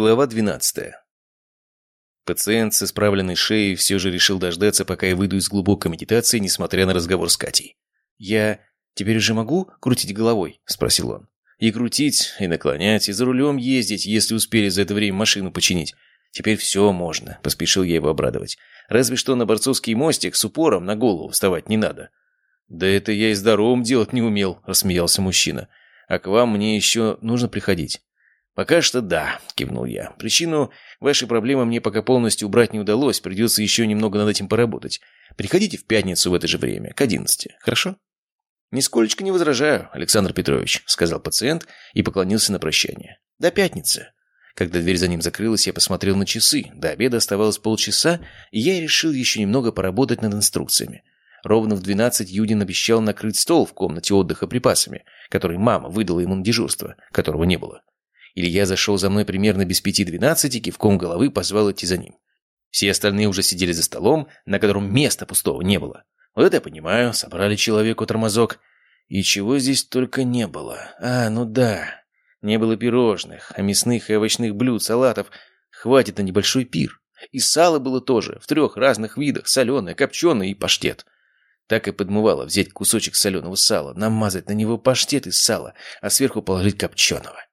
Глава 12. Пациент с исправленной шеей все же решил дождаться, пока я выйду из глубокой медитации, несмотря на разговор с Катей. «Я теперь уже могу крутить головой?» – спросил он. «И крутить, и наклонять, и за рулем ездить, если успели за это время машину починить. Теперь все можно», – поспешил я его обрадовать. «Разве что на борцовский мостик с упором на голову вставать не надо». «Да это я и здоровым делать не умел», – рассмеялся мужчина. «А к вам мне еще нужно приходить». «Пока что да», — кивнул я. «Причину вашей проблемы мне пока полностью убрать не удалось, придется еще немного над этим поработать. Приходите в пятницу в это же время, к одиннадцати, хорошо?» «Нисколечко не возражаю, Александр Петрович», — сказал пациент и поклонился на прощание. «До пятницы». Когда дверь за ним закрылась, я посмотрел на часы. До обеда оставалось полчаса, и я решил еще немного поработать над инструкциями. Ровно в двенадцать Юдин обещал накрыть стол в комнате отдыха припасами, который мама выдала ему на дежурство, которого не было. Илья зашел за мной примерно без пяти двенадцати, кивком головы позвал идти за ним. Все остальные уже сидели за столом, на котором места пустого не было. Вот это я понимаю, собрали человеку тормозок. И чего здесь только не было. А, ну да. Не было пирожных, а мясных и овощных блюд, салатов. Хватит на небольшой пир. И сало было тоже, в трех разных видах, соленое, копченое и паштет. Так и подмывало взять кусочек соленого сала, намазать на него паштет из сала, а сверху положить копченого.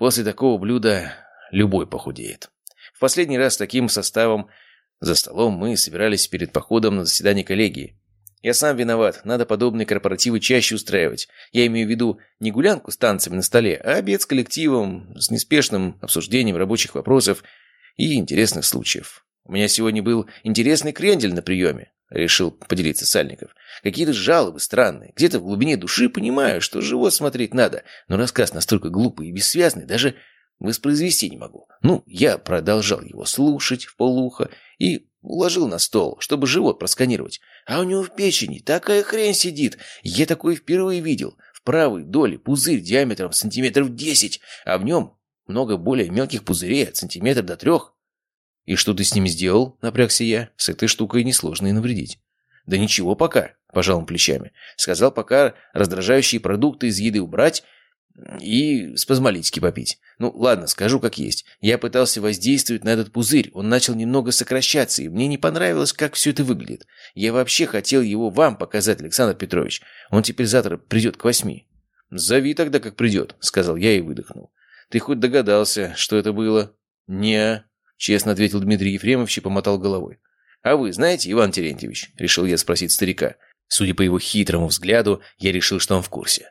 После такого блюда любой похудеет. В последний раз таким составом за столом мы собирались перед походом на заседание коллегии. Я сам виноват, надо подобные корпоративы чаще устраивать. Я имею в виду не гулянку с танцами на столе, а обед с коллективом, с неспешным обсуждением рабочих вопросов и интересных случаев. У меня сегодня был интересный крендель на приеме, решил поделиться Сальников. Какие-то жалобы странные. Где-то в глубине души понимаю, что живот смотреть надо, но рассказ настолько глупый и бессвязный, даже воспроизвести не могу. Ну, я продолжал его слушать в полуха и уложил на стол, чтобы живот просканировать. А у него в печени такая хрень сидит. Я такое впервые видел. В правой доле пузырь диаметром сантиметров десять, а в нем много более мелких пузырей от сантиметра до трех. «И что ты с ним сделал?» — напрягся я. «С этой штукой несложно и навредить». «Да ничего пока», — пожал он плечами. «Сказал пока раздражающие продукты из еды убрать и спазмолитики попить. Ну, ладно, скажу как есть. Я пытался воздействовать на этот пузырь. Он начал немного сокращаться, и мне не понравилось, как все это выглядит. Я вообще хотел его вам показать, Александр Петрович. Он теперь завтра придет к восьми». «Зови тогда, как придет», — сказал я и выдохнул. «Ты хоть догадался, что это было?» «Не», — честно ответил Дмитрий Ефремович и помотал головой. «А вы знаете, Иван Терентьевич?» – решил я спросить старика. Судя по его хитрому взгляду, я решил, что он в курсе.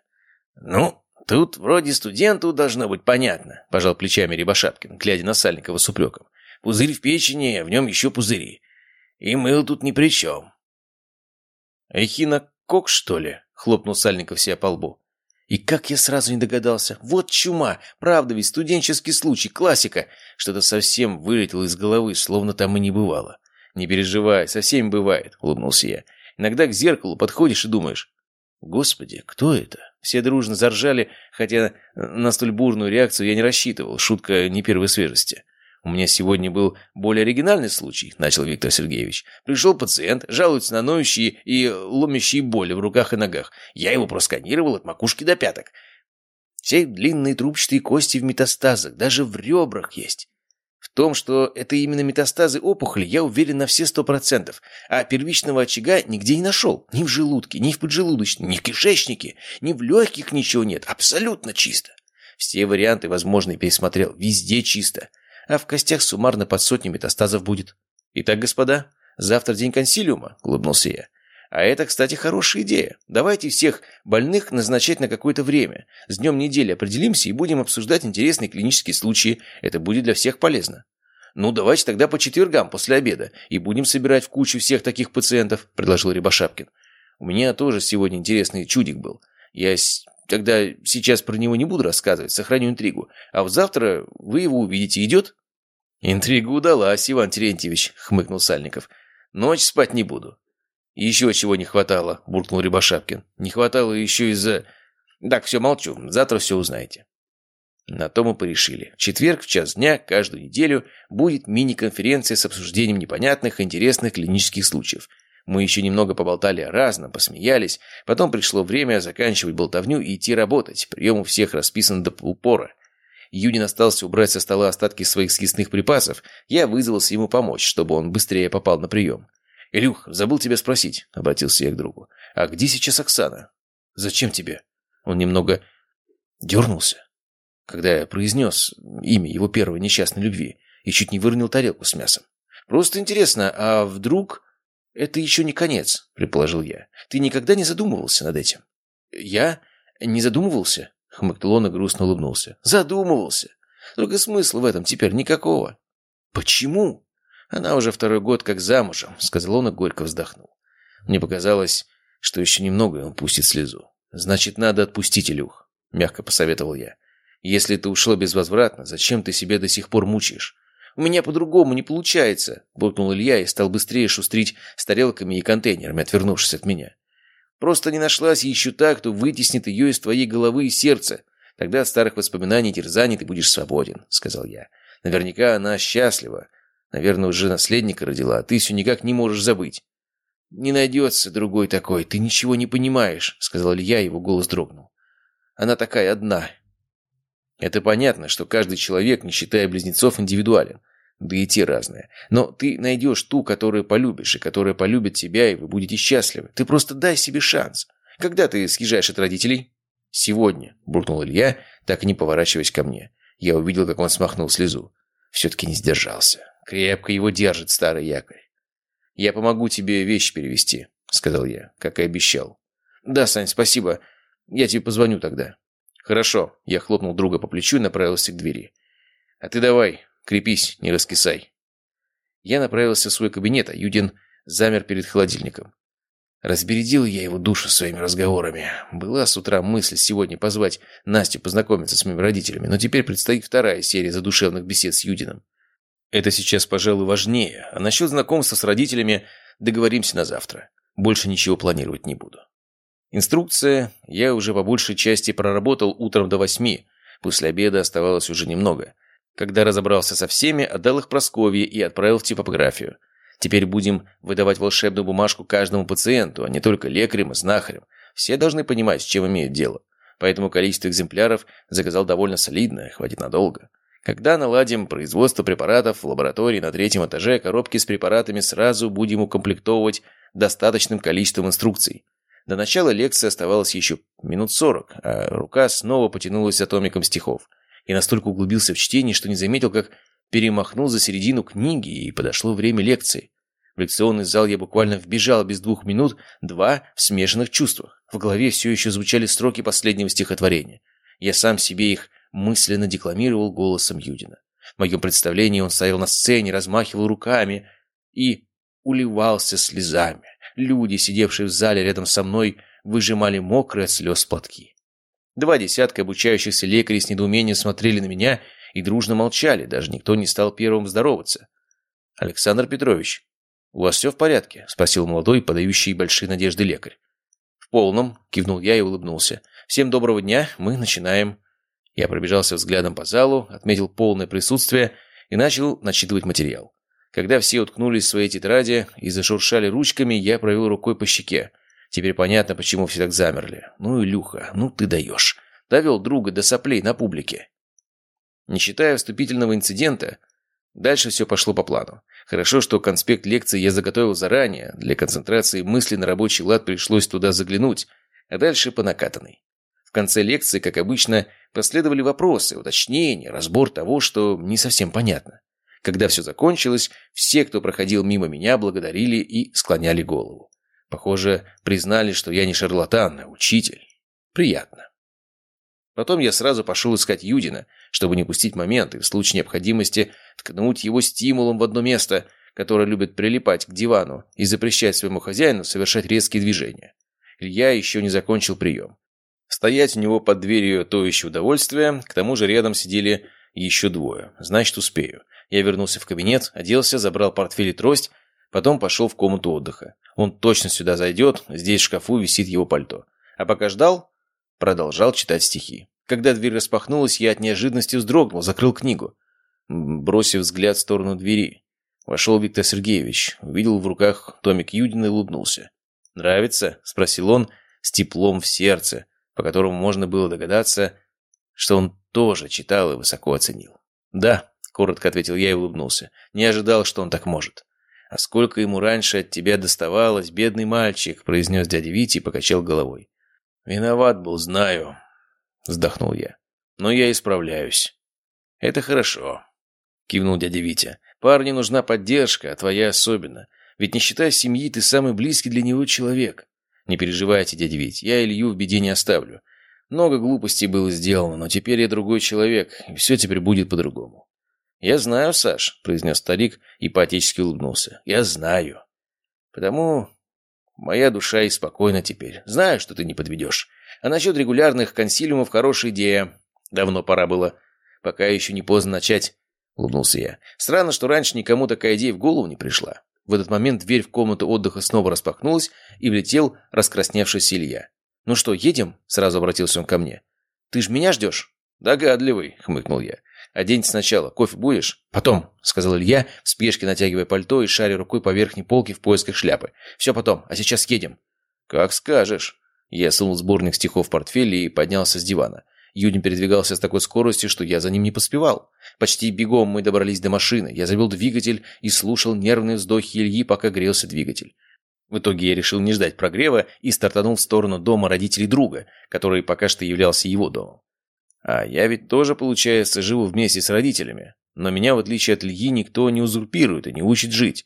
«Ну, тут вроде студенту должно быть понятно», – пожал плечами Рябошапкин, глядя на Сальникова с упреком. «Пузырь в печени, а в нем еще пузыри. И мыл тут ни при чем». «Эхинокок, что ли?» – хлопнул Сальников себя по лбу. И как я сразу не догадался. Вот чума. Правда ведь студенческий случай, классика. Что-то совсем вылетело из головы, словно там и не бывало. «Не переживай, со всеми бывает», — улыбнулся я. «Иногда к зеркалу подходишь и думаешь, «Господи, кто это?» Все дружно заржали, хотя на столь бурную реакцию я не рассчитывал. Шутка не первой свежести. «У меня сегодня был более оригинальный случай», — начал Виктор Сергеевич. «Пришел пациент, жалуется на ноющие и ломящие боли в руках и ногах. Я его просканировал от макушки до пяток. Все длинные трубчатые кости в метастазах, даже в ребрах есть. В том, что это именно метастазы опухоли, я уверен на все сто процентов. А первичного очага нигде не нашел. Ни в желудке, ни в поджелудочной, ни в кишечнике, ни в легких ничего нет. Абсолютно чисто. Все варианты возможные пересмотрел. Везде чисто. А в костях суммарно под сотню метастазов будет. Итак, господа, завтра день консилиума, улыбнулся я. А это, кстати, хорошая идея. Давайте всех больных назначать на какое-то время. С днем недели определимся и будем обсуждать интересные клинические случаи. Это будет для всех полезно. «Ну, давайте тогда по четвергам после обеда и будем собирать в кучу всех таких пациентов», – предложил Рябошапкин. «У меня тоже сегодня интересный чудик был. Я с... тогда сейчас про него не буду рассказывать, сохраню интригу. А вот завтра вы его увидите. Идет?» «Интрига удалась, Иван Терентьевич», – хмыкнул Сальников. «Ночь спать не буду. «Еще чего не хватало», – буркнул Рябошапкин. «Не хватало еще из-за...» «Так, все, молчу. Завтра все узнаете». На то мы порешили. В четверг в час дня каждую неделю будет мини-конференция с обсуждением непонятных интересных клинических случаев. Мы еще немного поболтали о разном, посмеялись. Потом пришло время заканчивать болтовню и идти работать. Прием у всех расписан до упора. Юдин остался убрать со стола остатки своих съестных припасов, я вызвался ему помочь, чтобы он быстрее попал на прием. «Илюх, забыл тебя спросить», — обратился я к другу. «А где сейчас Оксана?» «Зачем тебе?» Он немного дернулся, когда я произнес имя его первой несчастной любви и чуть не выронил тарелку с мясом. «Просто интересно, а вдруг...» «Это еще не конец», — предположил я. «Ты никогда не задумывался над этим?» «Я? Не задумывался?» — хмыкнул он и грустно улыбнулся. «Задумывался. Только смысла в этом теперь никакого». «Почему?» «Она уже второй год как замужем», — сказал он и горько вздохнул. Мне показалось, что еще немного, и он пустит слезу. «Значит, надо отпустить Илюх», — мягко посоветовал я. «Если ты ушло безвозвратно, зачем ты себя до сих пор мучаешь?» «У меня по-другому не получается», — буркнул Илья и стал быстрее шустрить с тарелками и контейнерами, отвернувшись от меня. «Просто не нашлась еще та, кто вытеснит ее из твоей головы и сердца. Тогда от старых воспоминаний и терзаний ты будешь свободен», — сказал я. «Наверняка она счастлива. Наверное, уже наследника родила, а ты все никак не можешь забыть». «Не найдется другой такой, ты ничего не понимаешь», — сказал Илья, его голос дрогнул. «Она такая одна». Это понятно, что каждый человек, не считая близнецов, индивидуален. Да и те разные. Но ты найдешь ту, которую полюбишь, и которая полюбит тебя, и вы будете счастливы. Ты просто дай себе шанс. Когда ты съезжаешь от родителей? Сегодня, буркнул Илья, так и не поворачиваясь ко мне. Я увидел, как он смахнул слезу. Все-таки не сдержался. Крепко его держит старый якорь. «Я помогу тебе вещи перевести», — сказал я, как и обещал. «Да, Сань, спасибо. Я тебе позвоню тогда». «Хорошо», — я хлопнул друга по плечу и направился к двери. «А ты давай, крепись, не раскисай». Я направился в свой кабинет, а Юдин замер перед холодильником. Разбередил я его душу своими разговорами. Была с утра мысль сегодня позвать Настю познакомиться с моими родителями, но теперь предстоит вторая серия задушевных бесед с Юдином. Это сейчас, пожалуй, важнее. А насчет знакомства с родителями договоримся на завтра. Больше ничего планировать не буду. Инструкция я уже по большей части проработал утром до восьми. После обеда оставалось уже немного. Когда разобрался со всеми, отдал их Прасковье и отправил в типографию. Теперь будем выдавать волшебную бумажку каждому пациенту, а не только лекарям и знахарям. Все должны понимать, с чем имеют дело. Поэтому количество экземпляров заказал довольно солидное, хватит надолго. Когда наладим производство препаратов в лаборатории на третьем этаже, коробки с препаратами сразу будем укомплектовывать достаточным количеством инструкций. До начала лекции оставалось еще минут сорок, а рука снова потянулась атомиком стихов. И настолько углубился в чтение, что не заметил, как перемахнул за середину книги, и подошло время лекции. В лекционный зал я буквально вбежал без двух минут, два в смешанных чувствах. В голове все еще звучали строки последнего стихотворения. Я сам себе их мысленно декламировал голосом Юдина. В моем представлении он стоял на сцене, размахивал руками и уливался слезами. Люди, сидевшие в зале рядом со мной, выжимали мокрые от слез платки. Два десятка обучающихся лекарей с недоумением смотрели на меня и дружно молчали, даже никто не стал первым здороваться. «Александр Петрович, у вас все в порядке?» – спросил молодой, подающий большие надежды лекарь. «В полном», – кивнул я и улыбнулся. «Всем доброго дня, мы начинаем». Я пробежался взглядом по залу, отметил полное присутствие и начал начитывать материал. Когда все уткнулись в свои тетради и зашуршали ручками, я провел рукой по щеке. Теперь понятно, почему все так замерли. Ну, Илюха, ну ты даешь. Довел друга до соплей на публике. Не считая вступительного инцидента, дальше все пошло по плану. Хорошо, что конспект лекции я заготовил заранее. Для концентрации мысли на рабочий лад пришлось туда заглянуть, а дальше по накатанной. В конце лекции, как обычно, последовали вопросы, уточнения, разбор того, что не совсем понятно. Когда все закончилось, все, кто проходил мимо меня, благодарили и склоняли голову. Похоже, признали, что я не шарлатан, а учитель. Приятно. Потом я сразу пошел искать Юдина, чтобы не пустить момент и в случае необходимости ткнуть его стимулом в одно место, которое любит прилипать к дивану и запрещать своему хозяину совершать резкие движения. Илья еще не закончил прием. Стоять у него под дверью то еще удовольствие, к тому же рядом сидели еще двое. Значит, успею. Я вернулся в кабинет, оделся, забрал портфель и трость, потом пошел в комнату отдыха. Он точно сюда зайдет, здесь в шкафу висит его пальто. А пока ждал, продолжал читать стихи. Когда дверь распахнулась, я от неожиданности вздрогнул, закрыл книгу. Бросив взгляд в сторону двери. Вошел Виктор Сергеевич, увидел в руках томик Юдина и улыбнулся. «Нравится?» – спросил он с теплом в сердце, по которому можно было догадаться, что он тоже читал и высоко оценил. «Да», — коротко ответил я и улыбнулся. «Не ожидал, что он так может». «А сколько ему раньше от тебя доставалось, бедный мальчик», — произнес дядя Витя и покачал головой. «Виноват был, знаю», — вздохнул я. «Но я исправляюсь». «Это хорошо», — кивнул дядя Витя. «Парню нужна поддержка, а твоя особенно. Ведь не считая семьи, ты самый близкий для него человек. Не переживайте, дядя Вить, я Илью в беде не оставлю. Много глупостей было сделано, но теперь я другой человек, и все теперь будет по-другому. «Я знаю, Саш», — произнес старик и поотечески улыбнулся. «Я знаю. Потому моя душа и спокойна теперь. Знаю, что ты не подведешь. А насчет регулярных консилиумов хорошая идея. Давно пора было. Пока еще не поздно начать», — улыбнулся я. «Странно, что раньше никому такая идея в голову не пришла». В этот момент дверь в комнату отдыха снова распахнулась, и влетел раскрасневшийся Илья. «Ну что, едем?» – сразу обратился он ко мне. «Ты ж меня ждешь?» «Догадливый», – хмыкнул я. «Оденься сначала. Кофе будешь?» «Потом», – сказал Илья, в спешке натягивая пальто и шаря рукой по верхней полке в поисках шляпы. «Все потом, а сейчас едем». «Как скажешь». Я сунул сборник стихов в портфель и поднялся с дивана. Юдин передвигался с такой скоростью, что я за ним не поспевал. Почти бегом мы добрались до машины. Я завел двигатель и слушал нервные вздохи Ильи, пока грелся двигатель. В итоге я решил не ждать прогрева и стартанул в сторону дома родителей друга, который пока что являлся его домом. А я ведь тоже, получается, живу вместе с родителями. Но меня, в отличие от Ильи, никто не узурпирует и не учит жить.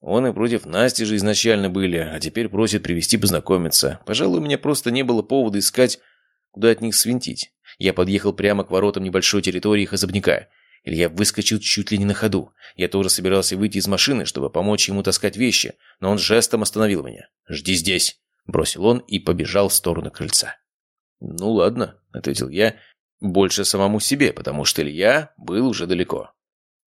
Он и против Насти же изначально были, а теперь просит привести познакомиться. Пожалуй, у меня просто не было повода искать куда от них свинтить. Я подъехал прямо к воротам небольшой территории их. Илья выскочил чуть ли не на ходу. Я тоже собирался выйти из машины, чтобы помочь ему таскать вещи, но он жестом остановил меня. «Жди здесь», — бросил он и побежал в сторону крыльца. «Ну ладно», — ответил я, больше самому себе, потому что Илья был уже далеко.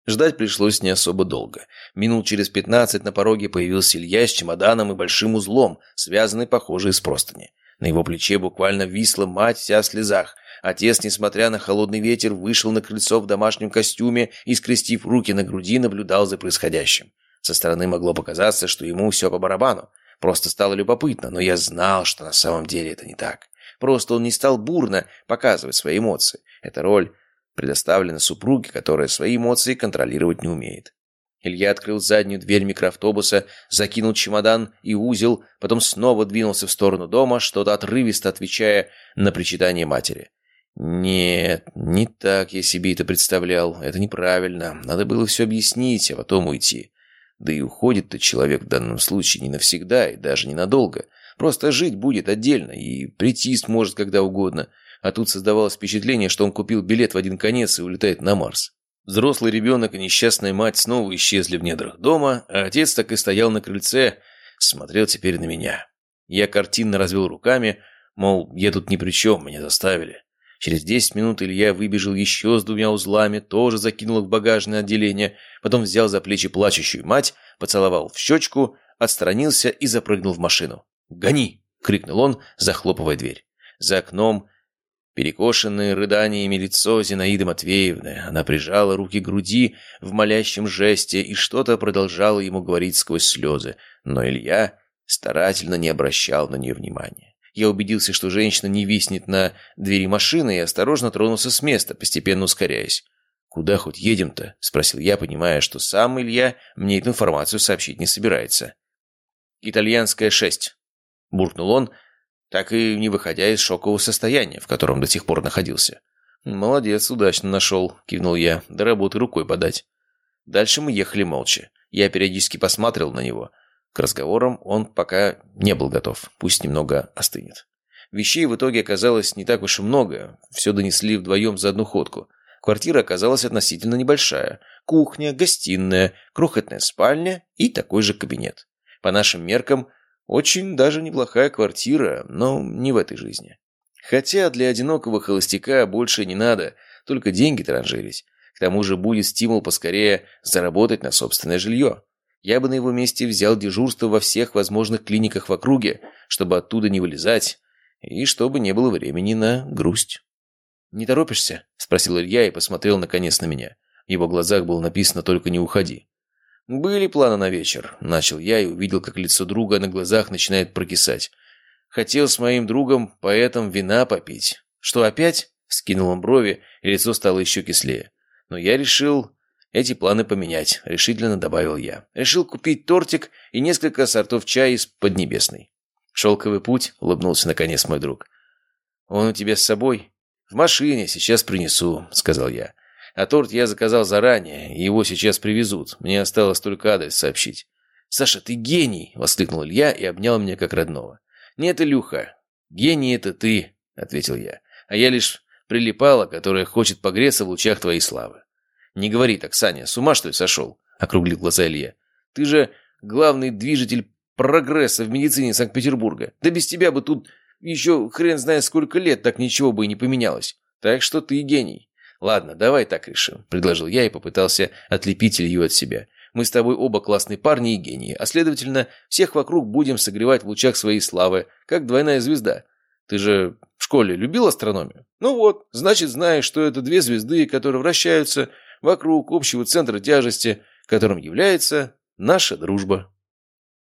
Ждать пришлось не особо долго. Минут через пятнадцать на пороге появился Илья с чемоданом и большим узлом, связанный, похоже, из простыни. На его плече буквально висла мать вся в слезах. Отец, несмотря на холодный ветер, вышел на крыльцо в домашнем костюме и, скрестив руки на груди, наблюдал за происходящим. Со стороны могло показаться, что ему все по барабану. Просто стало любопытно, но я знал, что на самом деле это не так. Просто он не стал бурно показывать свои эмоции. Эта роль предоставлена супруге, которая свои эмоции контролировать не умеет. Илья открыл заднюю дверь микроавтобуса, закинул чемодан и узел, потом снова двинулся в сторону дома, что-то отрывисто отвечая на причитание матери. «Нет, не так я себе это представлял. Это неправильно. Надо было все объяснить, а потом уйти. Да и уходит-то человек в данном случае не навсегда и даже ненадолго. Просто жить будет отдельно и прийти сможет когда угодно. А тут создавалось впечатление, что он купил билет в один конец и улетает на Марс. Взрослый ребенок и несчастная мать снова исчезли в недрах дома, а отец так и стоял на крыльце, смотрел теперь на меня. Я картинно развел руками, мол, я тут ни при чем, меня заставили. Через десять минут Илья выбежал еще с двумя узлами, тоже закинул их в багажное отделение, потом взял за плечи плачущую мать, поцеловал в щечку, отстранился и запрыгнул в машину. «Гони!» — крикнул он, захлопывая дверь. За окном Перекошенное рыданиями лицо Зинаиды Матвеевны, она прижала руки к груди в молящем жесте и что-то продолжала ему говорить сквозь слезы, но Илья старательно не обращал на нее внимания. Я убедился, что женщина не виснет на двери машины и осторожно тронулся с места, постепенно ускоряясь. «Куда хоть едем-то?» – спросил я, понимая, что сам Илья мне эту информацию сообщить не собирается. «Итальянская шесть», – буркнул он, так и не выходя из шокового состояния, в котором до сих пор находился. «Молодец, удачно нашел», — кивнул я, — «до работы рукой подать». Дальше мы ехали молча. Я периодически посматривал на него. К разговорам он пока не был готов, пусть немного остынет. Вещей в итоге оказалось не так уж и много, все донесли вдвоем за одну ходку. Квартира оказалась относительно небольшая. Кухня, гостиная, крохотная спальня и такой же кабинет. По нашим меркам, очень даже неплохая квартира, но не в этой жизни. Хотя для одинокого холостяка больше не надо, только деньги транжирить. К тому же будет стимул поскорее заработать на собственное жилье. Я бы на его месте взял дежурство во всех возможных клиниках в округе, чтобы оттуда не вылезать, и чтобы не было времени на грусть. «Не торопишься?» – спросил Илья и посмотрел наконец на меня. В его глазах было написано «Только не уходи». «Были планы на вечер», — начал я и увидел, как лицо друга на глазах начинает прокисать. «Хотел с моим другом, поэтом, вина попить». «Что, опять?» — Скинул он брови, и лицо стало еще кислее. Но я решил эти планы поменять, решительно добавил я. Решил купить тортик и несколько сортов чая из Поднебесной. «Шелковый путь», — улыбнулся наконец мой друг. «Он у тебя с собой?» «В машине, сейчас принесу», — сказал я. «А торт я заказал заранее, и его сейчас привезут. Мне осталось только адрес сообщить». «Саша, ты гений!» — воскликнул Илья и обнял меня как родного. «Нет, Илюха, гений это ты», — ответил я. «А я лишь прилипала, которая хочет погреться в лучах твоей славы». «Не говори так, Саня, с ума что ли сошел?» — округлил глаза Илья. «Ты же главный движитель прогресса в медицине Санкт-Петербурга. Да без тебя бы тут еще хрен знает сколько лет так ничего бы и не поменялось. Так что ты гений». «Ладно, давай так решим», — предложил я и попытался отлепить Илью от себя. Мы с тобой оба классные парни и гении, а следовательно, всех вокруг будем согревать в лучах своей славы, как двойная звезда. Ты же в школе любил астрономию? Ну вот, значит, знаешь, что это две звезды, которые вращаются вокруг общего центра тяжести, которым является наша дружба.